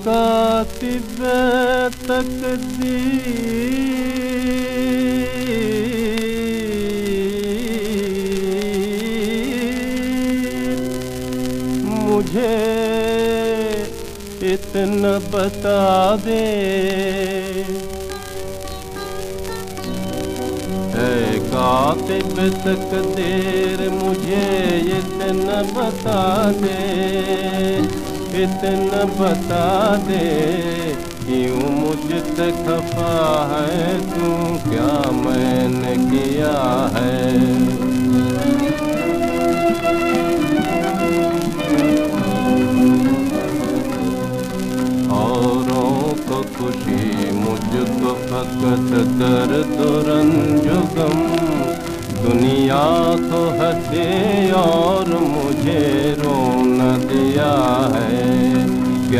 कातिब तकदीर। मुझे इतना बता दे। कातिब तकदीर मुझे इतना बता दे। इतना बता दे, क्यों मुझसे खफा है? तू क्या मैंने किया है? औरों को खुशी, मुझको फकत दर्द रंजुगम दुनिया को हदे और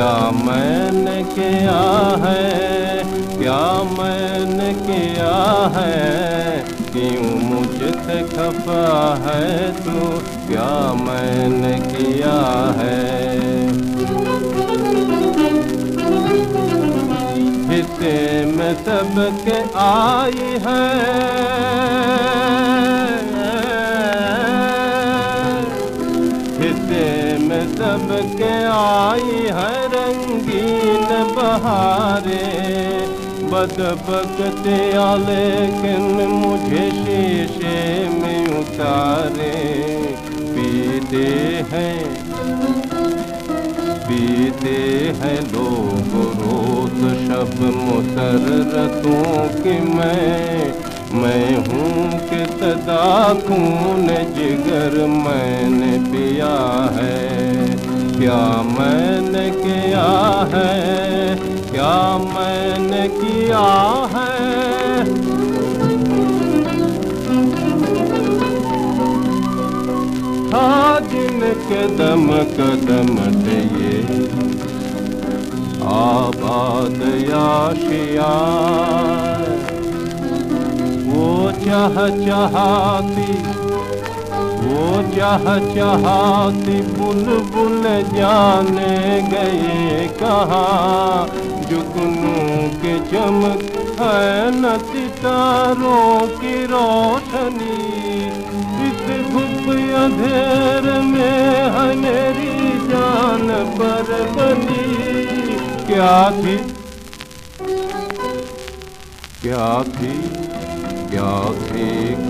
क्या मैंने किया है? क्या मैंने किया है? क्यों मुझसे खफा है तू? क्या मैंने किया है? हिस्से में सबके आई है। हिस्से सबके आई है रंगीन बहारे। बदबकते लेकिन मुझे शीशे में उतारे। पीते हैं पीते हैं लोग रोज शब मुसरतों की मैं मैं हूँ कि खून जिगर मैंने पिया है। क्या मैंने किया है? क्या मैंने किया है? था जिनके दम कदम से ये। आबाद याशिया वो चाह चाहती, वो चाह चाहती बुलबुल जाने गए कहाँ, जुगनू के चमक है न सितारों की रोशनी, इस धूप अंधेर में है मेरी जान पर बनी। क्या थी? क्या थी? क्या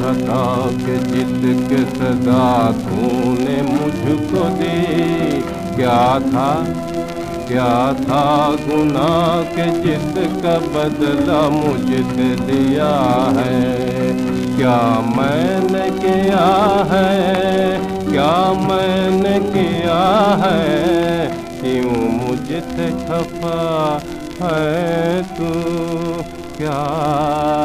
खता के जित के सदा तूने मुझको दी। क्या था? क्या था गुना के जिसका बदला मुझसे दिया है? क्या मैंने किया है? क्या मैंने किया है? क्यों मुझसे खफा है तू? किया